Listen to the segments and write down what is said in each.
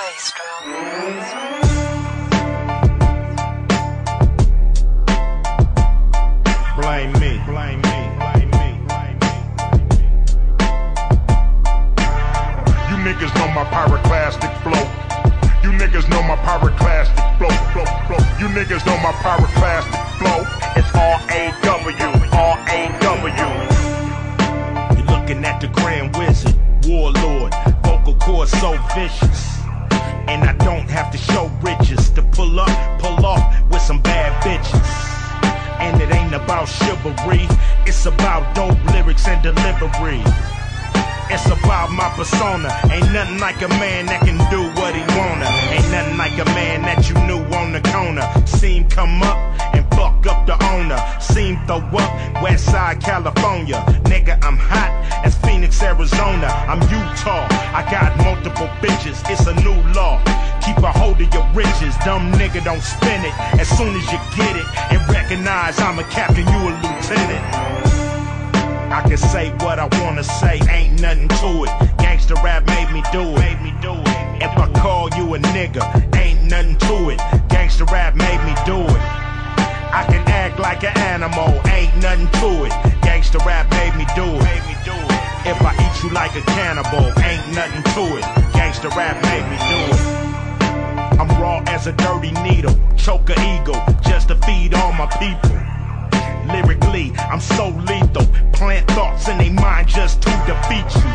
Blame me, blame me, blame me, blame me. You niggas know my pyroclastic flow. You niggas know my pyroclastic flow. You niggas know my pyroclastic flow. It's R-A-W, R-A-W. You're looking at the Grand Wizard, Warlord, vocal cords so vicious. And I don't have to show riches to pull up, pull off with some bad bitches. And it ain't about chivalry, it's about dope lyrics and delivery. It's about my persona. Ain't nothing like a man that can do what he wanna. Ain't nothing like a man that you knew on the corner. Seen come up and fuck up the owner. Seen throw up West Side California. Nigga, I'm hot as Phoenix, Arizona. I'm Utah. I got multiple bitches. It's a new law. Keep a hold of your riches. Dumb nigga, don't spin it. As soon as you get it and recognize I'm a captain, you a lieutenant. I can say what I wanna say, ain't nothing to it. Gangsta rap. Made me do it. If I call you a nigga, ain't nothing to it. Like an animal, ain't nothing to it. Gangsta rap made me do it. Made me do it. If I eat you like a cannibal, ain't nothing to it. Gangsta rap made me do it. I'm raw as a dirty needle, choke a eagle just to feed all my people. Lyrically, I'm so lethal. Plant thoughts in their mind just to defeat you.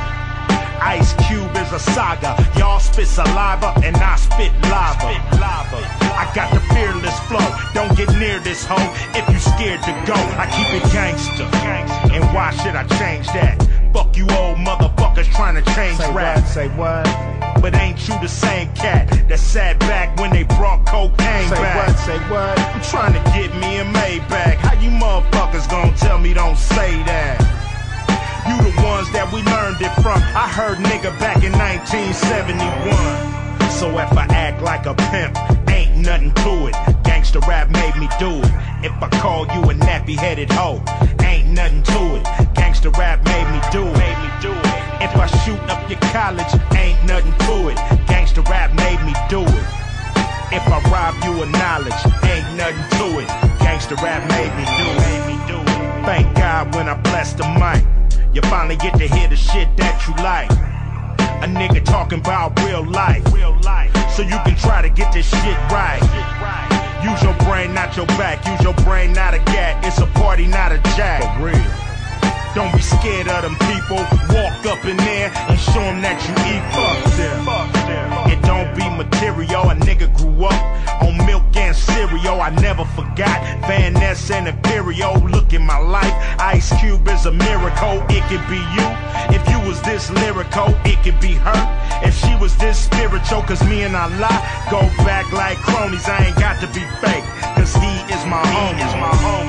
Ice Cube is a saga. Y'all spit saliva and I spit lava. I got the fearless flow. Don't get near this hoe if you scared to go. I keep it gangster. And why should I change that? Fuck you old motherfuckers trying to change rap. Say what? But ain't you the same cat that sat back when they brought cocaine Say back? what? Say what? I'm trying to get me a Maybach. How you motherfuckers gonna tell me don't say that? You the ones that we learned it from. I heard nigga back in 1971. So if I act like a pimp, ain't nothing to it. Gangsta rap made me do it. If I call you a nappy headed hoe, ain't nothing to it. Gangsta rap made me do it. Made me do it. If I shoot up your college, ain't nothing to it. Gangsta rap made me do it. If I rob you of knowledge, ain't nothing to it. Gangsta rap made me do it. Made me do it. Thank God when I bless the mic, you finally get to hear the shit that you like. A nigga talking about real life, real life. So you can try to get this shit right. Use your brain, not your back. Use your brain, not a gat. It's a party, not a jack. For real. Don't be scared of them people. Walk up in there and show them that you eat. Fuck them. It don't be material. A nigga grew up on milk and. I never forgot Van Ness and Imperial. Look in my life. Ice Cube is a miracle. It could be you. If you was this lyrical, it could be her. If she was this spiritual, cause me and Allah go back like cronies. I ain't got to be fake. Cause he is my homie. Is my homie.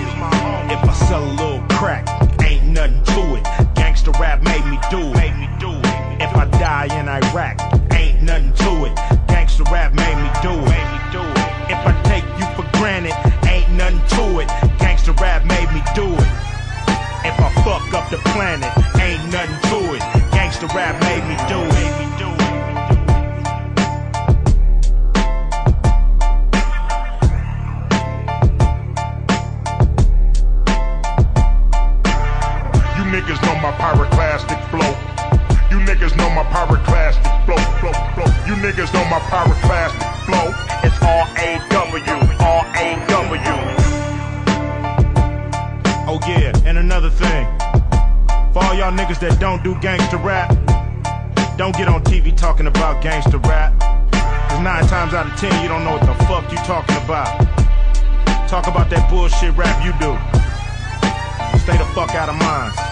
Up the planet, ain't nothing to it. Gangsta rap made me do it. Made me do it. You niggas know my pyroclastic flow. You niggas know my pyroclastic flow, flow, flow. You niggas know my pyroclastic y'all niggas that don't do gangster rap, don't get on TV talking about gangster rap. Cause nine times out of ten you don't know what the fuck you talking about. Talk about that bullshit rap you do. Stay the fuck out of mine.